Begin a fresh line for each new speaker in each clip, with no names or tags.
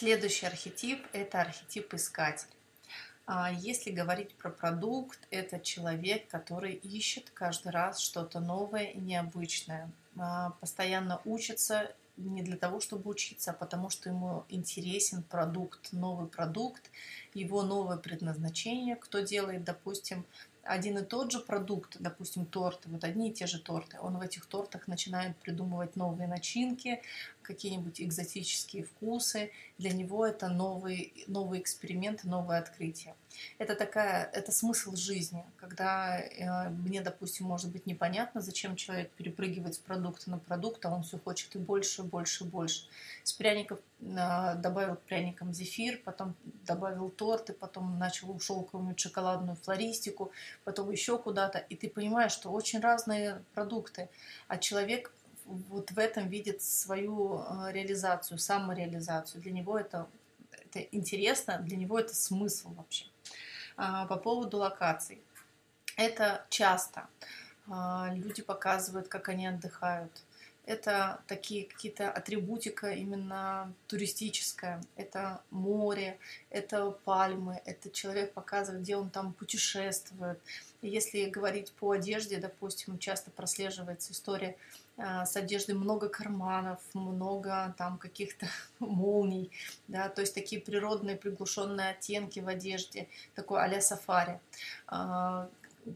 Следующий архетип – это архетип искатель. А, если говорить про продукт, это человек, который ищет каждый раз что-то новое и необычное, а, постоянно учится не для того, чтобы учиться, а потому что ему интересен продукт, новый продукт, его новое предназначение. Кто делает, допустим, один и тот же продукт, допустим, торты, вот одни и те же торты, он в этих тортах начинает придумывать новые начинки, какие-нибудь экзотические вкусы. Для него это новый, новый эксперимент, новое открытие. Это такая, это смысл жизни, когда э, мне, допустим, может быть непонятно, зачем человек перепрыгивает с продукта на продукт, а он все хочет и больше, больше, больше. С пряников э, добавил к пряникам зефир, потом добавил торты, потом начал ушел какую-нибудь шоколадную флористику, потом еще куда-то, и ты понимаешь, что очень разные продукты, а человек вот в этом видит свою э, реализацию, самореализацию. Для него это, это интересно, для него это смысл вообще. А, по поводу локаций. Это часто. А, люди показывают, как они отдыхают. Это такие какие-то атрибутика именно туристическая. Это море, это пальмы, это человек показывает, где он там путешествует. И если говорить по одежде, допустим, часто прослеживается история а, с одеждой много карманов, много там каких-то молний, да, то есть такие природные приглушенные оттенки в одежде, такой а-ля сафари.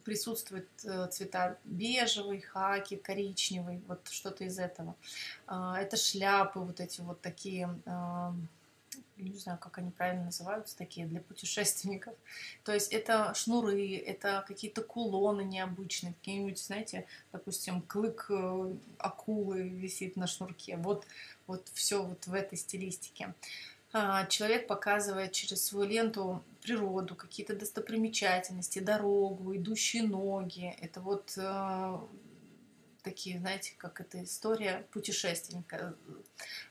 Присутствуют э, цвета бежевый, хаки, коричневый, вот что-то из этого. А, это шляпы вот эти вот такие не знаю, как они правильно называются, такие для путешественников. То есть это шнуры, это какие-то кулоны необычные, какие-нибудь, знаете, допустим, клык э, акулы висит на шнурке. Вот, вот все вот в этой стилистике. А, человек показывает через свою ленту природу, какие-то достопримечательности, дорогу, идущие ноги. Это вот э, такие, знаете, как эта история путешественника.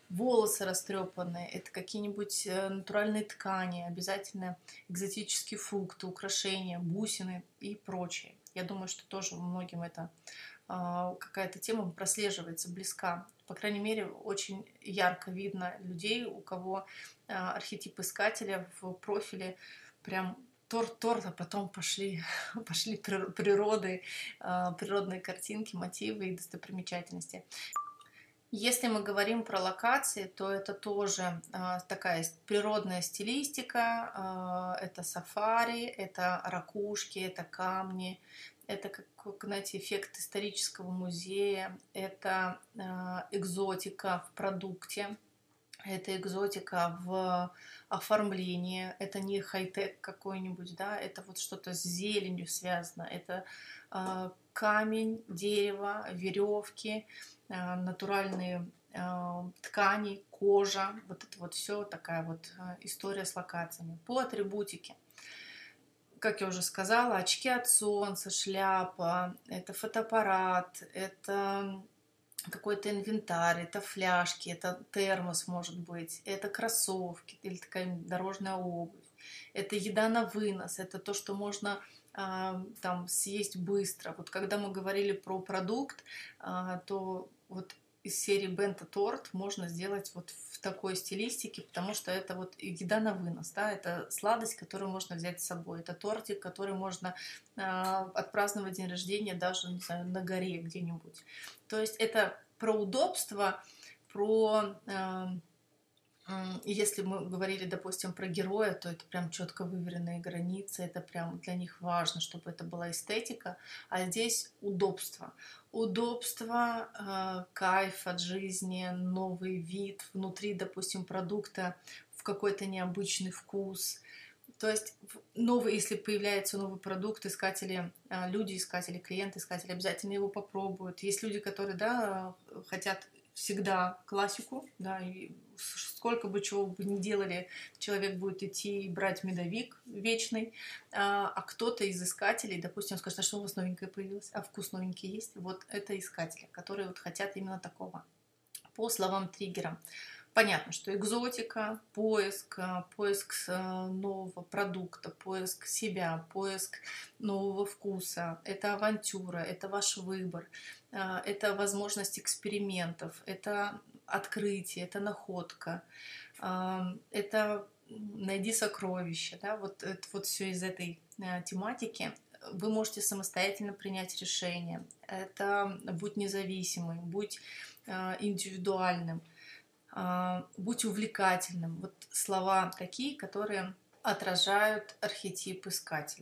Волосы растрепанные, это какие-нибудь э, натуральные ткани, обязательно экзотические фрукты, украшения, бусины и прочее. Я думаю, что тоже многим это какая-то тема прослеживается, близка. По крайней мере, очень ярко видно людей, у кого а, архетип искателя в профиле прям торт, торт, а потом пошли, пошли природы, а, природные картинки, мотивы и достопримечательности. Если мы говорим про локации, то это тоже э, такая природная стилистика, э, это сафари, это ракушки, это камни, это, как, знаете, эффект исторического музея, это э, экзотика в продукте, это экзотика в оформлении, это не хай-тек какой-нибудь, да, это вот что-то с зеленью связано, это э, камень, дерево, веревки, э, натуральные э, ткани, кожа, вот это вот все такая вот э, история с локациями. По атрибутике, как я уже сказала, очки от солнца, шляпа, это фотоаппарат, это какой-то инвентарь, это фляжки, это термос может быть, это кроссовки или такая дорожная обувь, это еда на вынос, это то, что можно а, там съесть быстро. Вот когда мы говорили про продукт, а, то вот из серии бента торт можно сделать вот в такой стилистике, потому что это вот еда на вынос, да, это сладость, которую можно взять с собой, это тортик, который можно э, отпраздновать день рождения даже, не знаю, на горе где-нибудь. То есть это про удобство, про э, если мы говорили, допустим, про героя, то это прям четко выверенные границы, это прям для них важно, чтобы это была эстетика, а здесь удобство. Удобство, э, кайф от жизни, новый вид внутри, допустим, продукта в какой-то необычный вкус. То есть новый, если появляется новый продукт, искатели, э, люди, искатели, клиенты, искатели обязательно его попробуют. Есть люди, которые, да, хотят всегда классику, да, и сколько бы чего бы ни делали, человек будет идти и брать медовик вечный, а, а кто-то из искателей, допустим, скажет, а что у вас новенькое появилось, а вкус новенький есть, вот это искатели, которые вот хотят именно такого. По словам триггера, Понятно, что экзотика, поиск, а, поиск а, нового продукта, поиск себя, поиск нового вкуса, это авантюра, это ваш выбор, это возможность экспериментов, это открытие, это находка. это найди сокровища, да, вот это вот все из этой тематики. Вы можете самостоятельно принять решение. Это будь независимый, будь индивидуальным, будь увлекательным. Вот слова такие, которые отражают архетип искателя.